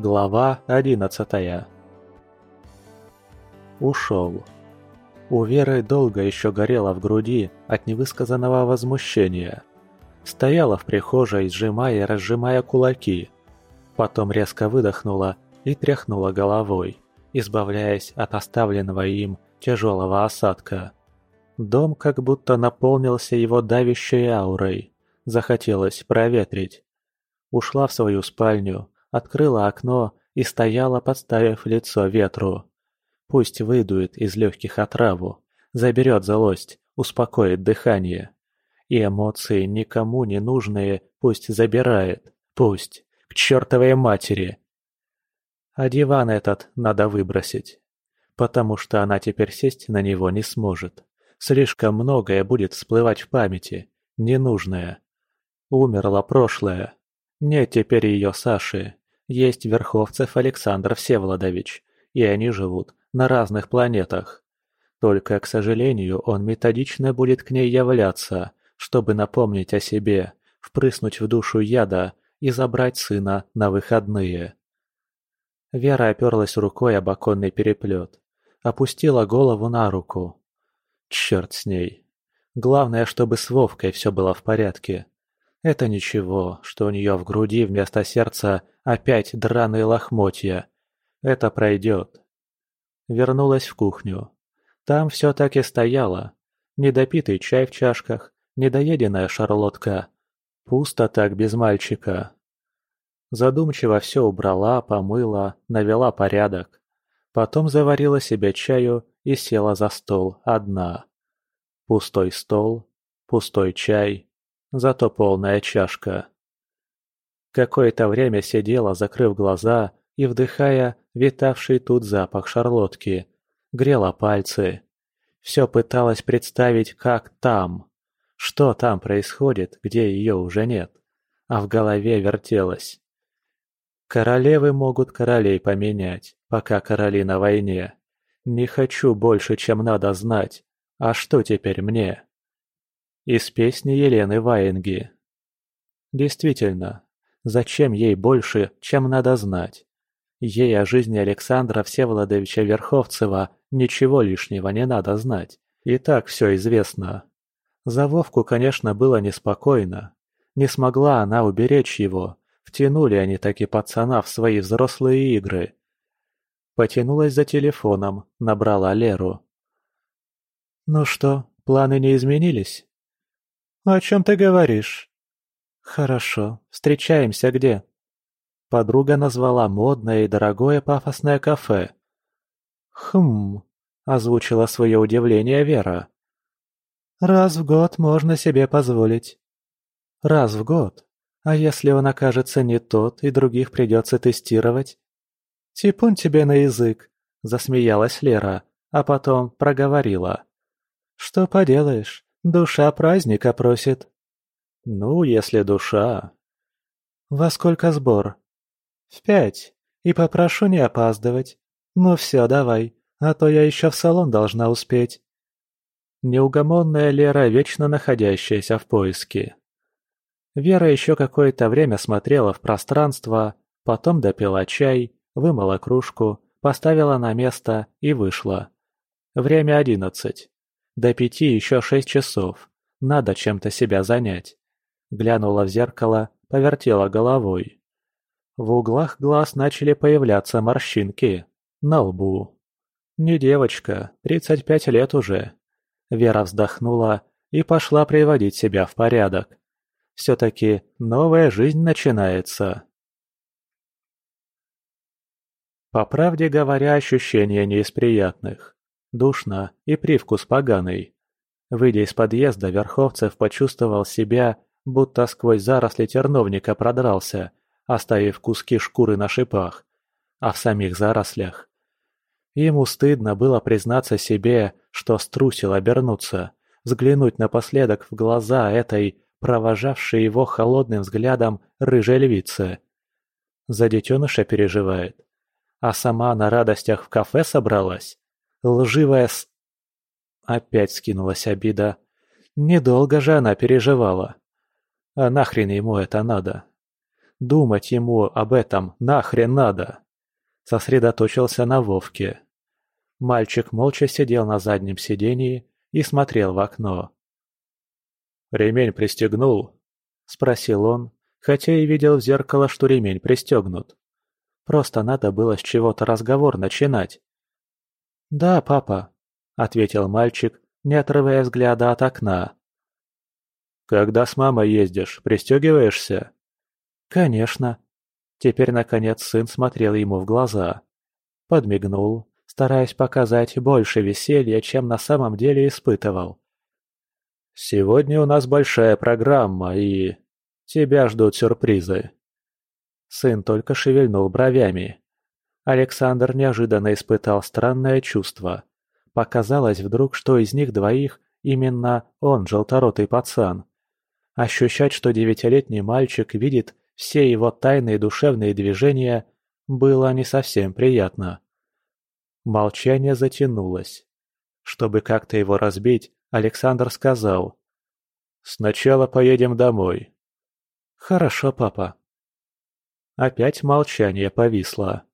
Глава одиннадцатая Ушел. У Веры долго еще горело в груди от невысказанного возмущения. Стояла в прихожей, сжимая и разжимая кулаки. Потом резко выдохнула и тряхнула головой, избавляясь от оставленного им тяжелого осадка. Дом как будто наполнился его давящей аурой. Захотелось проветрить. Ушла в свою спальню, открыла окно и стояла, подставив лицо ветру. Пусть выдует из легких отраву, заберет злость, успокоит дыхание. И эмоции никому не нужные пусть забирает, пусть, к чертовой матери. А диван этот надо выбросить, потому что она теперь сесть на него не сможет. Слишком многое будет всплывать в памяти, ненужное. Умерло прошлое. Нет теперь ее Саши. Есть Верховцев Александр Всеволодович, и они живут на разных планетах. Только, к сожалению, он методично будет к ней являться, чтобы напомнить о себе, впрыснуть в душу яда и забрать сына на выходные. Вера оперлась рукой об оконный переплет, опустила голову на руку. Черт с ней. Главное, чтобы с Вовкой все было в порядке. Это ничего, что у нее в груди вместо сердца опять драные лохмотья. Это пройдет. Вернулась в кухню. Там все так и стояло. Недопитый чай в чашках, недоеденная шарлотка. Пусто так без мальчика. Задумчиво все убрала, помыла, навела порядок. Потом заварила себе чаю и села за стол одна. Пустой стол, пустой чай, зато полная чашка. Какое-то время сидела, закрыв глаза и вдыхая витавший тут запах шарлотки, грела пальцы. Все пыталась представить, как там, что там происходит, где ее уже нет, а в голове вертелось. Королевы могут королей поменять, пока короли на войне. Не хочу больше, чем надо знать. А что теперь мне? Из песни Елены Ваенги. Действительно, зачем ей больше, чем надо знать? Ей о жизни Александра Всеволодовича Верховцева ничего лишнего не надо знать. И так все известно. За Вовку, конечно, было неспокойно. Не смогла она уберечь его. Втянули они таки пацана в свои взрослые игры. Потянулась за телефоном, набрала Леру. «Ну что, планы не изменились?» «О чем ты говоришь?» «Хорошо. Встречаемся где?» Подруга назвала модное и дорогое пафосное кафе. «Хм...» – озвучила свое удивление Вера. «Раз в год можно себе позволить». «Раз в год? А если он окажется не тот, и других придется тестировать?» «Типун тебе на язык!» – засмеялась Лера, а потом проговорила. «Что поделаешь, душа праздника просит». «Ну, если душа...» «Во сколько сбор?» «В пять. И попрошу не опаздывать. Ну все, давай, а то я еще в салон должна успеть». Неугомонная Лера, вечно находящаяся в поиске. Вера еще какое-то время смотрела в пространство, потом допила чай вымыла кружку, поставила на место и вышла. Время одиннадцать. До пяти еще шесть часов. Надо чем-то себя занять. Глянула в зеркало, повертела головой. В углах глаз начали появляться морщинки. На лбу. Не девочка, тридцать пять лет уже. Вера вздохнула и пошла приводить себя в порядок. Все-таки новая жизнь начинается. По правде говоря, ощущения не из приятных. Душно и привкус поганый. Выйдя из подъезда, Верховцев почувствовал себя, будто сквозь заросли терновника продрался, оставив куски шкуры на шипах, а в самих зарослях. Ему стыдно было признаться себе, что струсил обернуться, взглянуть напоследок в глаза этой, провожавшей его холодным взглядом, рыжей львицы. За детеныша переживает. А сама на радостях в кафе собралась? Лживая с... Опять скинулась обида. Недолго же она переживала. А нахрен ему это надо? думать ему об этом нахрен надо. Сосредоточился на Вовке. Мальчик молча сидел на заднем сидении и смотрел в окно. «Ремень пристегнул?» – спросил он, хотя и видел в зеркало, что ремень пристегнут. Просто надо было с чего-то разговор начинать. «Да, папа», – ответил мальчик, не отрывая взгляда от окна. «Когда с мамой ездишь, пристегиваешься?» «Конечно». Теперь, наконец, сын смотрел ему в глаза. Подмигнул, стараясь показать больше веселья, чем на самом деле испытывал. «Сегодня у нас большая программа, и... тебя ждут сюрпризы». Сын только шевельнул бровями. Александр неожиданно испытал странное чувство. Показалось вдруг, что из них двоих именно он желторотый пацан. Ощущать, что девятилетний мальчик видит все его тайные душевные движения, было не совсем приятно. Молчание затянулось. Чтобы как-то его разбить, Александр сказал. «Сначала поедем домой». «Хорошо, папа». Опять молчание повисло.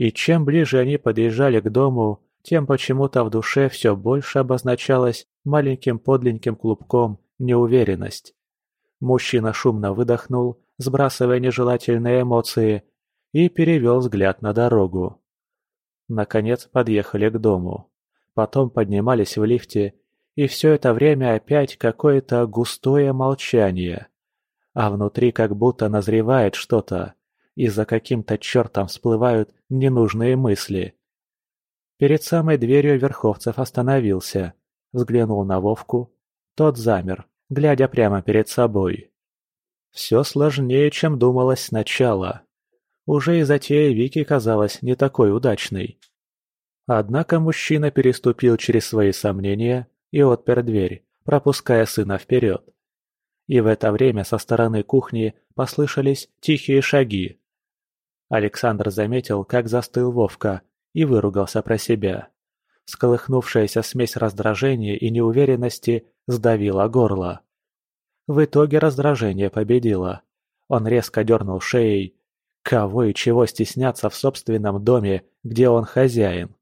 И чем ближе они подъезжали к дому, тем почему-то в душе все больше обозначалось маленьким подленьким клубком неуверенность. Мужчина шумно выдохнул, сбрасывая нежелательные эмоции, и перевел взгляд на дорогу. Наконец подъехали к дому. Потом поднимались в лифте, и все это время опять какое-то густое молчание. А внутри как будто назревает что-то, и за каким-то чертом всплывают ненужные мысли. Перед самой дверью Верховцев остановился, взглянул на Вовку. Тот замер, глядя прямо перед собой. Все сложнее, чем думалось сначала. Уже и затея Вики казалась не такой удачной. Однако мужчина переступил через свои сомнения и отпер дверь, пропуская сына вперед. И в это время со стороны кухни послышались тихие шаги. Александр заметил, как застыл Вовка, и выругался про себя. Сколыхнувшаяся смесь раздражения и неуверенности сдавила горло. В итоге раздражение победило. Он резко дернул шеей. Кого и чего стесняться в собственном доме, где он хозяин?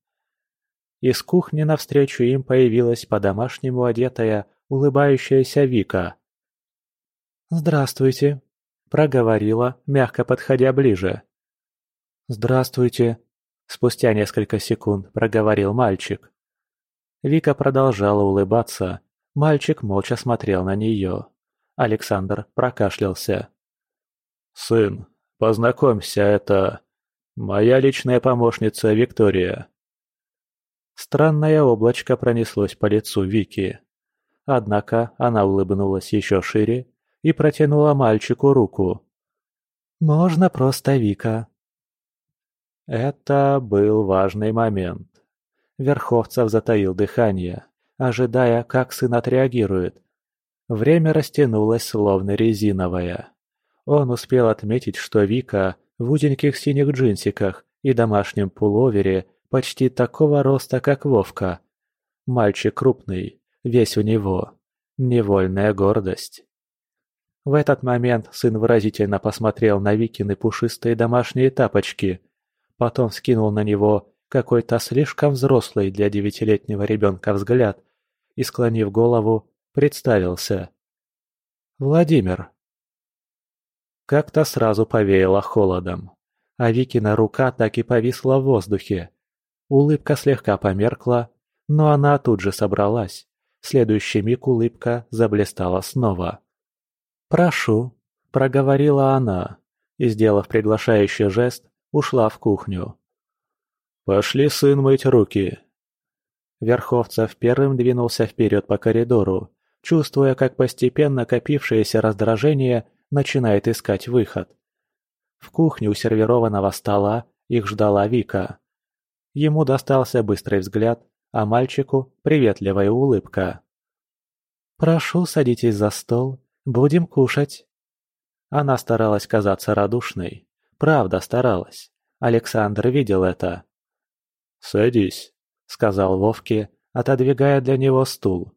Из кухни навстречу им появилась по-домашнему одетая, улыбающаяся Вика. «Здравствуйте», — проговорила, мягко подходя ближе. «Здравствуйте», — спустя несколько секунд проговорил мальчик. Вика продолжала улыбаться. Мальчик молча смотрел на нее. Александр прокашлялся. «Сын, познакомься, это... моя личная помощница Виктория». Странное облачко пронеслось по лицу Вики. Однако она улыбнулась еще шире и протянула мальчику руку. «Можно просто Вика». Это был важный момент. Верховцев затаил дыхание, ожидая, как сын отреагирует. Время растянулось словно резиновое. Он успел отметить, что Вика в узеньких синих джинсиках и домашнем пуловере почти такого роста, как Вовка. Мальчик крупный, весь у него. Невольная гордость. В этот момент сын выразительно посмотрел на Викины пушистые домашние тапочки, потом скинул на него какой-то слишком взрослый для девятилетнего ребенка взгляд и, склонив голову, представился. «Владимир». Как-то сразу повеяло холодом, а Викина рука так и повисла в воздухе. Улыбка слегка померкла, но она тут же собралась. В следующий миг улыбка заблистала снова. «Прошу», — проговорила она, и, сделав приглашающий жест, ушла в кухню. «Пошли, сын, мыть руки». Верховцев первым двинулся вперед по коридору, чувствуя, как постепенно копившееся раздражение начинает искать выход. В кухне у сервированного стола их ждала Вика. Ему достался быстрый взгляд, а мальчику – приветливая улыбка. «Прошу, садитесь за стол, будем кушать». Она старалась казаться радушной. Правда, старалась. Александр видел это. «Садись», — сказал Вовке, отодвигая для него стул.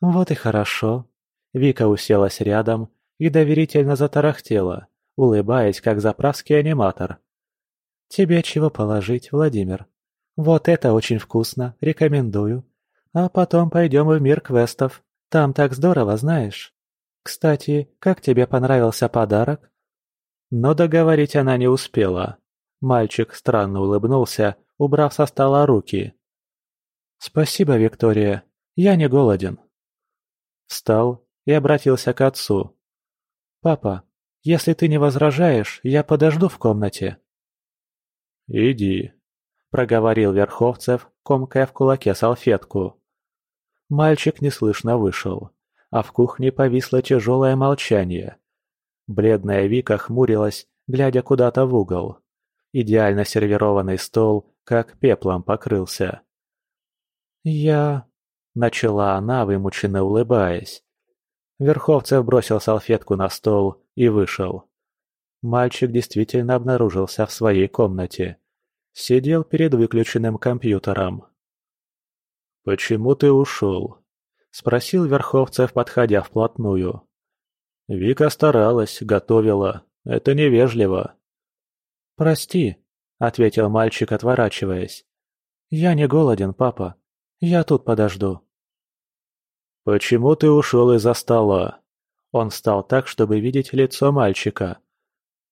«Вот и хорошо». Вика уселась рядом и доверительно затарахтела, улыбаясь, как заправский аниматор. «Тебе чего положить, Владимир? Вот это очень вкусно, рекомендую. А потом пойдем в мир квестов. Там так здорово, знаешь. Кстати, как тебе понравился подарок?» Но договорить она не успела. Мальчик странно улыбнулся, убрав со стола руки. «Спасибо, Виктория. Я не голоден». Встал и обратился к отцу. «Папа, если ты не возражаешь, я подожду в комнате». «Иди», — проговорил Верховцев, комкая в кулаке салфетку. Мальчик неслышно вышел, а в кухне повисло тяжелое молчание. Бледная Вика хмурилась, глядя куда-то в угол. Идеально сервированный стол как пеплом покрылся. «Я...» — начала она, вымученно улыбаясь. Верховцев бросил салфетку на стол и вышел. Мальчик действительно обнаружился в своей комнате. Сидел перед выключенным компьютером. «Почему ты ушел?» — спросил Верховцев, подходя вплотную. «Вика старалась, готовила. Это невежливо». «Прости», — ответил мальчик, отворачиваясь. «Я не голоден, папа. Я тут подожду». «Почему ты ушел из-за стола?» Он встал так, чтобы видеть лицо мальчика.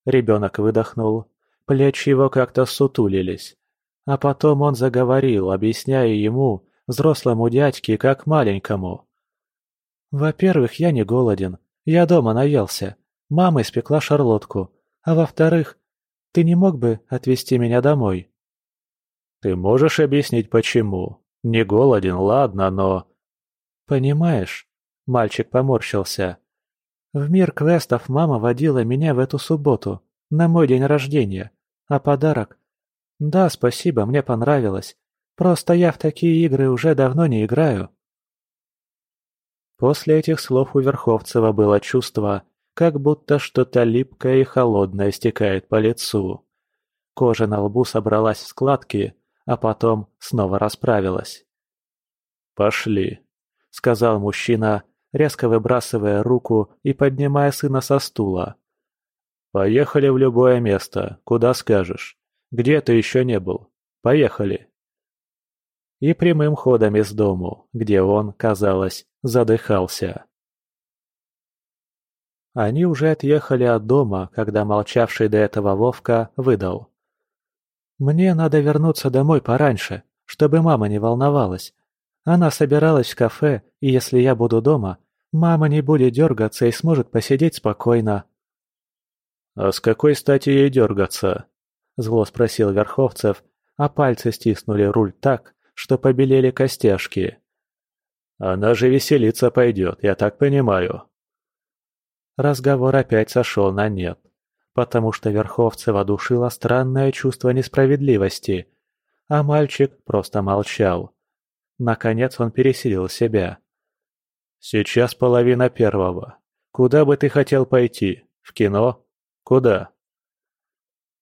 Ребенок выдохнул. Плечи его как-то сутулились. А потом он заговорил, объясняя ему, взрослому дядьке, как маленькому. «Во-первых, я не голоден. Я дома наелся. Мама испекла шарлотку. А во-вторых, ты не мог бы отвезти меня домой?» «Ты можешь объяснить, почему? Не голоден, ладно, но...» «Понимаешь?» – мальчик поморщился. «В мир квестов мама водила меня в эту субботу, на мой день рождения. А подарок? Да, спасибо, мне понравилось. Просто я в такие игры уже давно не играю». После этих слов у Верховцева было чувство, как будто что-то липкое и холодное стекает по лицу. Кожа на лбу собралась в складки, а потом снова расправилась. «Пошли», — сказал мужчина, резко выбрасывая руку и поднимая сына со стула. «Поехали в любое место, куда скажешь. Где ты еще не был? Поехали!» И прямым ходом из дому, где он, казалось, задыхался. Они уже отъехали от дома, когда молчавший до этого Вовка выдал. «Мне надо вернуться домой пораньше, чтобы мама не волновалась. Она собиралась в кафе, и если я буду дома, мама не будет дергаться и сможет посидеть спокойно». «А с какой стати ей дергаться?» – зло спросил Верховцев, а пальцы стиснули руль так, что побелели костяшки. «Она же веселиться пойдет, я так понимаю». Разговор опять сошел на нет, потому что Верховцева душило странное чувство несправедливости, а мальчик просто молчал. Наконец он пересилил себя. «Сейчас половина первого. Куда бы ты хотел пойти? В кино? Куда?»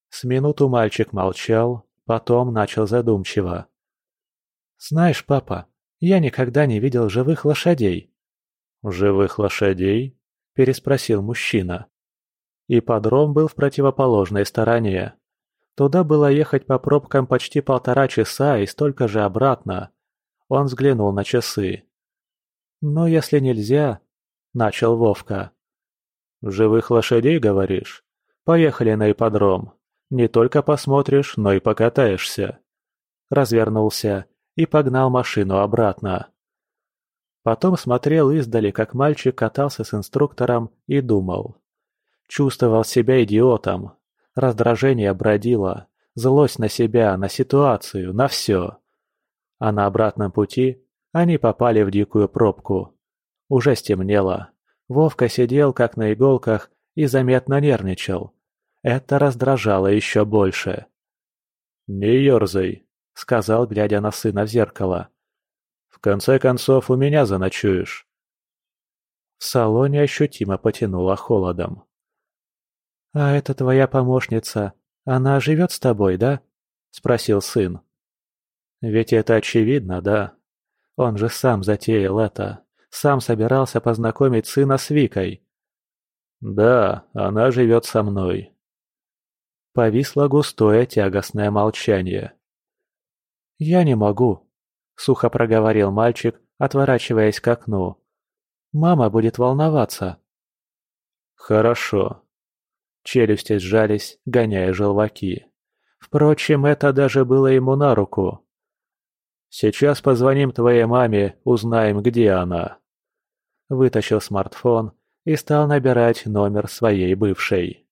С минуту мальчик молчал, потом начал задумчиво. «Знаешь, папа, я никогда не видел живых лошадей». «Живых лошадей?» – переспросил мужчина. Ипподром был в противоположной стороне. Туда было ехать по пробкам почти полтора часа и столько же обратно. Он взглянул на часы. «Ну, если нельзя...» — начал Вовка. «Живых лошадей, говоришь? Поехали на ипподром. Не только посмотришь, но и покатаешься». Развернулся и погнал машину обратно. Потом смотрел издали, как мальчик катался с инструктором и думал. Чувствовал себя идиотом. Раздражение бродило. Злость на себя, на ситуацию, на все. А на обратном пути они попали в дикую пробку. Уже стемнело. Вовка сидел как на иголках и заметно нервничал. Это раздражало еще больше. «Не ерзай», — сказал, глядя на сына в зеркало. «В конце концов, у меня заночуешь». В салоне ощутимо потянуло холодом. «А это твоя помощница. Она живет с тобой, да?» — спросил сын. Ведь это очевидно, да? Он же сам затеял это. Сам собирался познакомить сына с Викой. «Да, она живет со мной». Повисло густое тягостное молчание. «Я не могу», — сухо проговорил мальчик, отворачиваясь к окну. «Мама будет волноваться». «Хорошо». Челюсти сжались, гоняя желваки. Впрочем, это даже было ему на руку. «Сейчас позвоним твоей маме, узнаем, где она». Вытащил смартфон и стал набирать номер своей бывшей.